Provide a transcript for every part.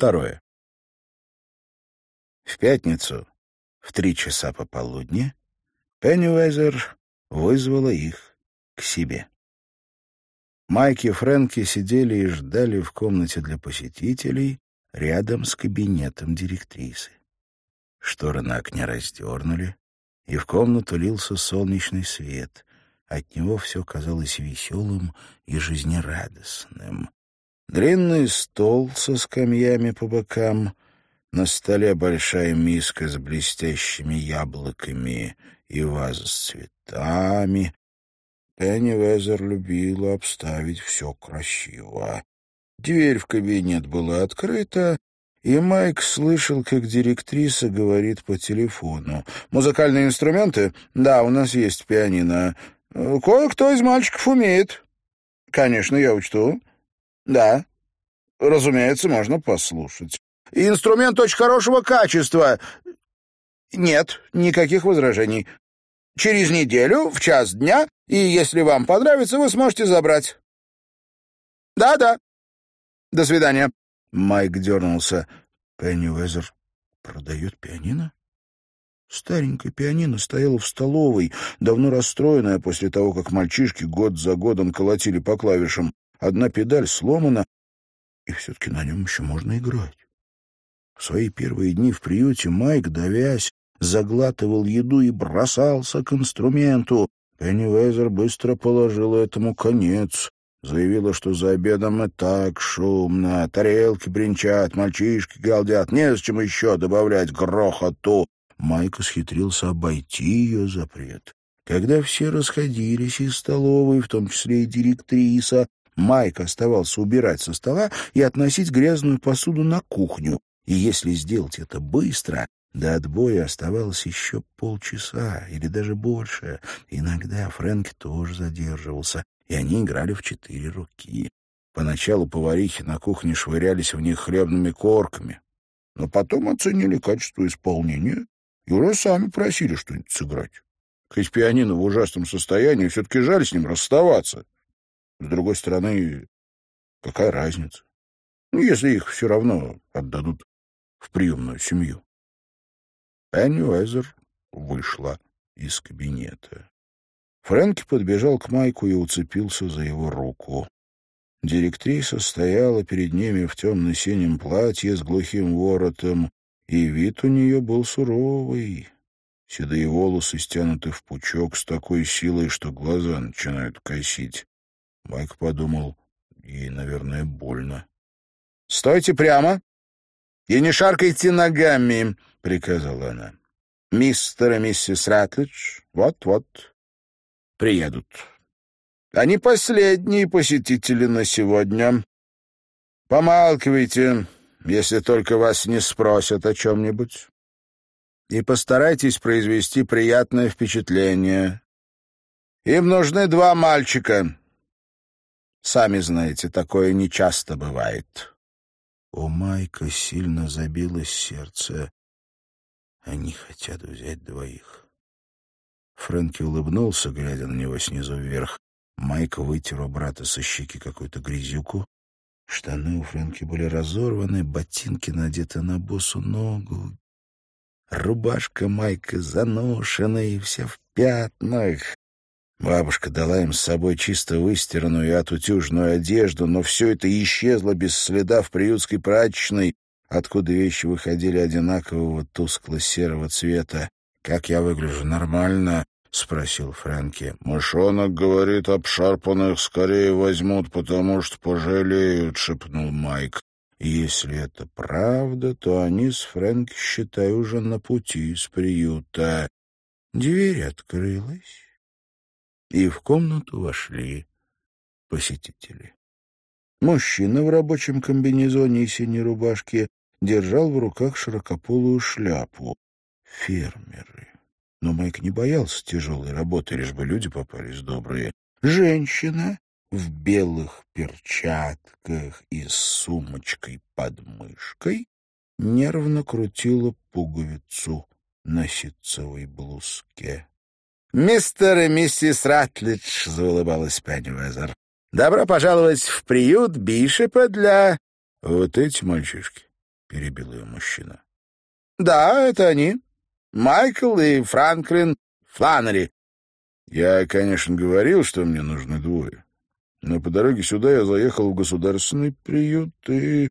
Второе. В пятницу в три часа пополудни Пеннивайзер вызвала их к себе. Майк и Фрэнки сидели и ждали в комнате для посетителей рядом с кабинетом директрисы. Шторы на окне раздернули, и в комнату лился солнечный свет. От него все казалось веселым и жизнерадостным. Длинный стол со скамьями по бокам, на столе большая миска с блестящими яблоками и ваза с цветами. Пенни Везер любила обставить все красиво. Дверь в кабинет была открыта, и Майк слышал, как директриса говорит по телефону. «Музыкальные инструменты? Да, у нас есть пианино. Кое-кто из мальчиков умеет». «Конечно, я учту». «Да». «Разумеется, можно послушать». «Инструмент очень хорошего качества». «Нет, никаких возражений. Через неделю, в час дня, и если вам понравится, вы сможете забрать». «Да-да. До свидания». Майк дернулся. Пеннивезер продает пианино? Старенькое пианино стояло в столовой, давно расстроенное после того, как мальчишки год за годом колотили по клавишам. Одна педаль сломана, и все-таки на нем еще можно играть. В свои первые дни в приюте Майк, давясь, заглатывал еду и бросался к инструменту. Пеннивезер быстро положил этому конец. Заявила, что за обедом и так шумно, тарелки бренчат, мальчишки галдят, не с чем еще добавлять грохоту. Майк схитрился обойти ее запрет. Когда все расходились из столовой, в том числе и директриса, Майк оставался убирать со стола и относить грязную посуду на кухню. И если сделать это быстро, до отбоя оставалось еще полчаса или даже больше. Иногда Фрэнк тоже задерживался и они играли в четыре руки. Поначалу поварихи на кухне швырялись в них хлебными корками, но потом оценили качество исполнения и уже сами просили что-нибудь сыграть. Хоть пианино в ужасном состоянии, все-таки жаль с ним расставаться. С другой стороны, какая разница? Ну, если их все равно отдадут в приемную семью. Энни Уэзер вышла из кабинета. Фрэнки подбежал к Майку и уцепился за его руку. Директриса стояла перед ними в темно-синем платье с глухим воротом, и вид у нее был суровый. Седые волосы стянуты в пучок с такой силой, что глаза начинают косить. Майк подумал, ей, наверное, больно. — Стойте прямо и не шаркайте ногами, — приказала она. — Мистер и миссис Ратлидж, вот-вот, приедут. Они последние посетители на сегодня. Помалкивайте, если только вас не спросят о чем-нибудь. И постарайтесь произвести приятное впечатление. Им нужны два мальчика. Сами знаете, такое нечасто бывает. У Майка сильно забилось сердце. Они хотят взять двоих. Фрэнки улыбнулся, глядя на него снизу вверх. Майк вытер у брата со щеки какую-то грязюку. Штаны у Фрэнки были разорваны, ботинки надеты на босу ногу. Рубашка Майка заношена и вся в пятнах. Бабушка дала им с собой чисто выстиранную и отутюженную одежду, но все это исчезло без следа в приютской прачечной, откуда вещи выходили одинакового тускло-серого цвета. «Как я выгляжу? Нормально?» — спросил Фрэнки. «Мышонок говорит, обшарпанных скорее возьмут, потому что пожалеют», — шепнул Майк. «Если это правда, то они с Фрэнки, считай, уже на пути из приюта». Дверь открылась, и в комнату вошли посетители. Мужчина в рабочем комбинезоне и синей рубашке держал в руках широкополую шляпу фермеры. Но Майк не боялся тяжелой работы, лишь бы люди попались добрые. Женщина в белых перчатках и с сумочкой под мышкой нервно крутила пуговицу на ситцевой блузке. «Мистер и миссис Ратлидж», — заулыбалась Пеннивезер, — «добро пожаловать в приют Бишепа для...» «Вот эти мальчишки?» перебил ее мужчина. Да, это они. Майкл и Франклин Фланнери. Я, конечно, говорил, что мне нужны двое. Но по дороге сюда я заехал в государственный приют и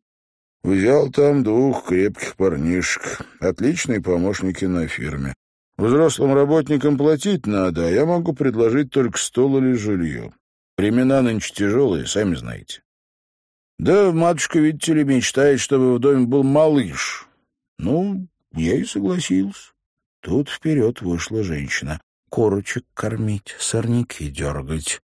взял там двух крепких парнишек, отличные помощники на фирме. Взрослым работникам платить надо, а я могу предложить только стол или жилье. Времена нынче тяжелые, сами знаете. Да, матушка, видите ли, мечтает, чтобы в доме был малыш. Ну, я и согласился. Тут вперед вышла женщина. Корочек кормить, сорняки дергать.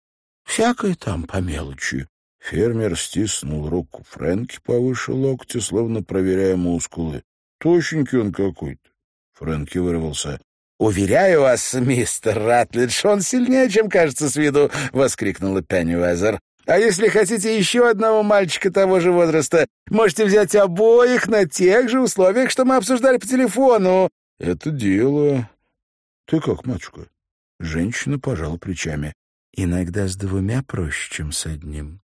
Всякое там по мелочи. Фермер стиснул руку Фрэнки повыше локтя, словно проверяя мускулы. Тощенький он какой-то. Фрэнки вырвался. «Уверяю вас, мистер Ратлидж, он сильнее, чем кажется с виду!» — воскликнула Пеннивайзер. «А если хотите еще одного мальчика того же возраста, можете взять обоих на тех же условиях, что мы обсуждали по телефону». «Это дело...» «Ты как, матушка?» Женщина пожала плечами. Иногда с двумя проще, чем с одним.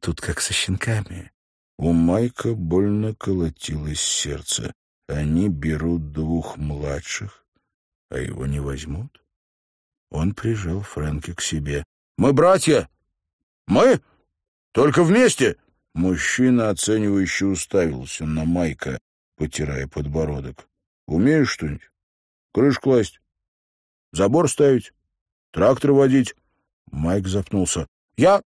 Тут как со щенками. У Майка больно колотилось сердце. Они берут двух младших, а его не возьмут. Он прижал Фрэнки к себе. «Мы братья! Мы? Только вместе!» Мужчина, оценивающе уставился на Майка, потирая подбородок. «Умеешь что-нибудь? Крыш класть? Забор ставить? Трактор водить?» Майк запнулся. «Я...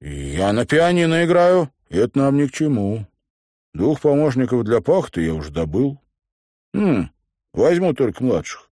я на пианино играю. Это нам ни к чему. Двух помощников для пахты я уже добыл. Хм, возьму только младших».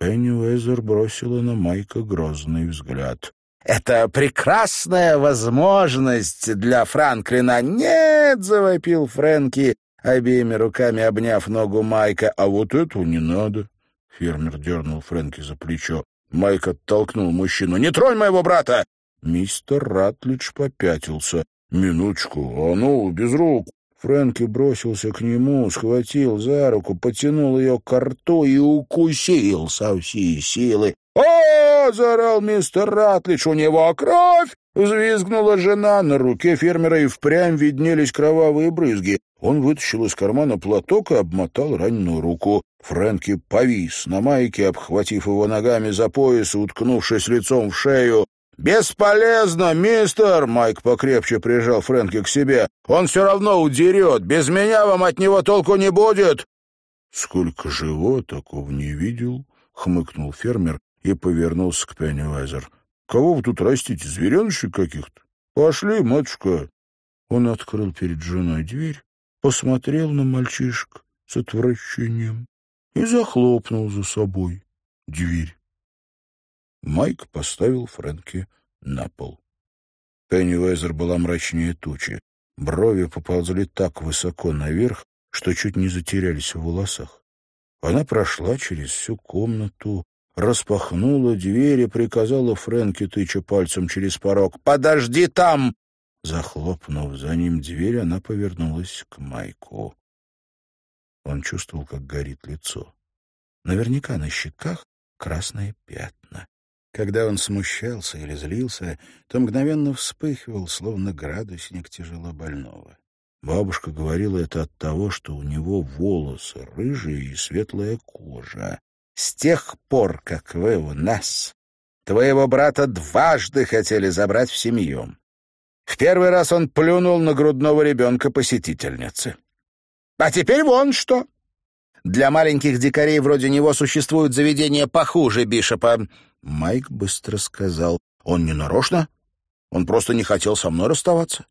Уэзер бросила на Майка грозный взгляд. «Это прекрасная возможность для Франклина!» «Нет!» — завопил Фрэнки, обеими руками обняв ногу Майка. «А вот этого не надо!» — фермер дернул Фрэнки за плечо. Майк оттолкнул мужчину. «Не тронь моего брата!» Мистер Ратлидж попятился. «Минуточку, а ну, без рук!» Фрэнки бросился к нему, схватил за руку, потянул ее к рту и укусил со всей силы. «О!» — заорал мистер Ратлидж. «У него кровь!» — взвизгнула жена. На руке фермера и впрямь виднелись кровавые брызги. Он вытащил из кармана платок и обмотал раненую руку. Фрэнки повис на майке, обхватив его ногами за пояс и уткнувшись лицом в шею. «Бесполезно, мистер!» — Майк покрепче прижал Фрэнки к себе. «Он все равно удерет. Без меня вам от него толку не будет!» «Сколько живо, такого не видел!» — хмыкнул фермер и повернулся к Пеннивайзер. «Кого вы тут растите, зверенышек каких-то? Пошли, матушка!» Он открыл перед женой дверь, посмотрел на мальчишек с отвращением и захлопнул за собой дверь. Майк поставил Фрэнки на пол. Пеннивайзер была мрачнее тучи. Брови поползли так высоко наверх, что чуть не затерялись в волосах. Она прошла через всю комнату, распахнула дверь и приказала Фрэнки, тыча пальцем через порог, «Подожди там!» Захлопнув за ним дверь, она повернулась к Майку. Он чувствовал, как горит лицо. Наверняка на щеках красные пятна. Когда он смущался или злился, то мгновенно вспыхивал, словно градусник тяжело больного. Бабушка говорила это от того, что у него волосы рыжие и светлая кожа. «С тех пор, как вы у нас, твоего брата дважды хотели забрать в семью. В первый раз он плюнул на грудного ребенка посетительницы. А теперь вон что. Для маленьких дикарей вроде него существуют заведения похуже Бишопа. Майк быстро сказал. Он не нарочно. Он просто не хотел со мной расставаться.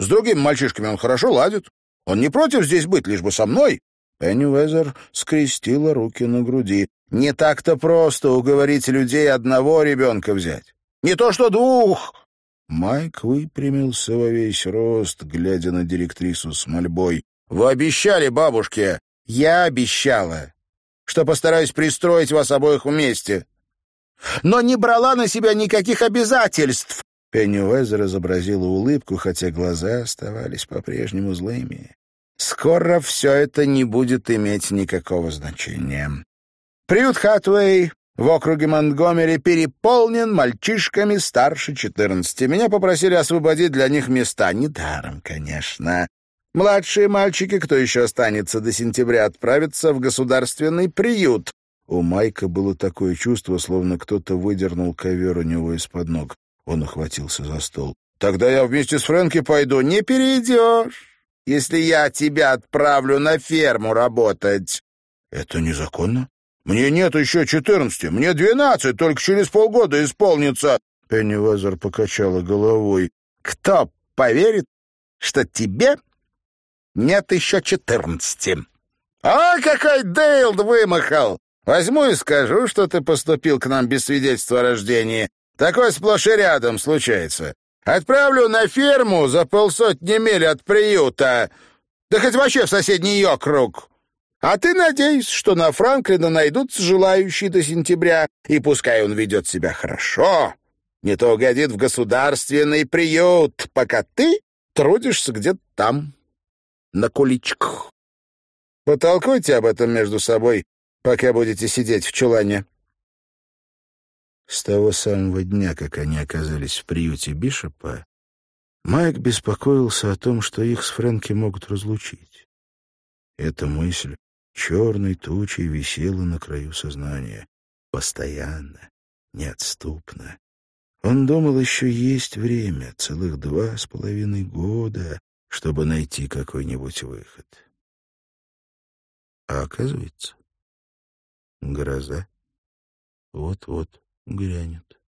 С другими мальчишками он хорошо ладит. Он не против здесь быть, лишь бы со мной. Пенни скрестила руки на груди. Не так-то просто уговорить людей одного ребенка взять. Не то что двух. Майк выпрямился во весь рост, глядя на директрису с мольбой. Вы обещали бабушке. Я обещала, что постараюсь пристроить вас обоих вместе. Но не брала на себя никаких обязательств. Пеннивайзер изобразила улыбку, хотя глаза оставались по-прежнему злыми. Скоро все это не будет иметь никакого значения. Приют Хатвей в округе Монтгомери переполнен мальчишками старше четырнадцати. Меня попросили освободить для них места. Недаром, конечно. Младшие мальчики, кто еще останется до сентября, отправятся в государственный приют. У Майка было такое чувство, словно кто-то выдернул ковер у него из-под ног. Он охватился за стол. «Тогда я вместе с Фрэнки пойду. Не перейдешь, если я тебя отправлю на ферму работать». «Это незаконно?» «Мне нет еще четырнадцати. Мне двенадцать, только через полгода исполнится». Пеннивазер покачала головой. «Кто поверит, что тебе нет еще четырнадцати?» «А какой Дейлд вымахал! Возьму и скажу, что ты поступил к нам без свидетельства о рождении. Такое сплошь и рядом случается. Отправлю на ферму за полсотни миль от приюта, да хоть вообще в соседний округ. А ты надеешься, что на Франклина найдутся желающие до сентября, и пускай он ведет себя хорошо, не то угодит в государственный приют, пока ты трудишься где-то там, на куличках. Потолкуйте об этом между собой, пока будете сидеть в чулане. С того самого дня, как они оказались в приюте Бишопа, Майк беспокоился о том, что их с Фрэнки могут разлучить. Эта мысль черной тучей висела на краю сознания. Постоянно, неотступно. Он думал, еще есть время, целых два с половиной года, чтобы найти какой-нибудь выход. А оказывается, гроза вот-вот грянет.